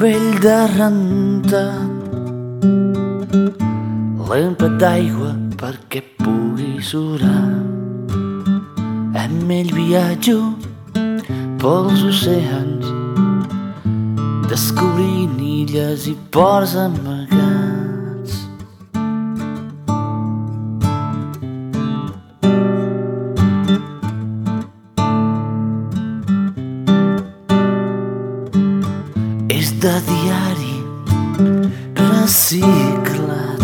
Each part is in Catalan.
vell de renta. L'empa d'aigua perquè pugui surar. Amb ell viatjo pels oceans descobrint illes i ports amagats és de diari reciclat.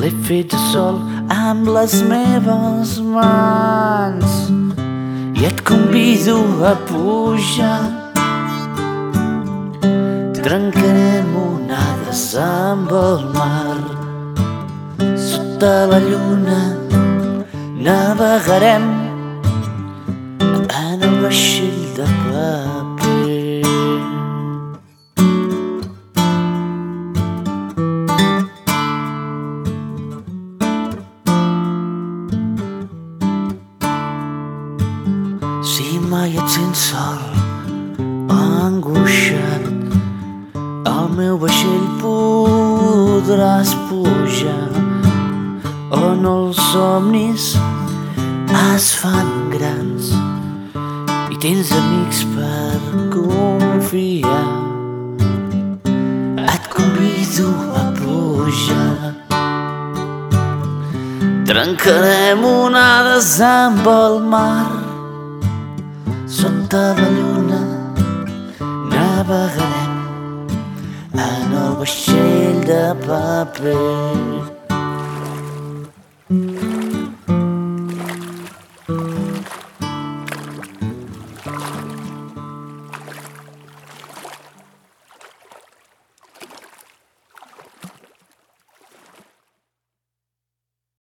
L'he fet sol amb les meves mans. I et convido a pujar. Trencarem onades amb el mar. Sota la lluna navegarem en el vaixell de paper Si mai et sents sol angoixat, al meu vaixell podràs pujar on els somnis es fan grans. I tens amics per confiar. Et convido a pujar. Trencarem onades amb el mar sota la lluna navegarem en el vaixell de paper.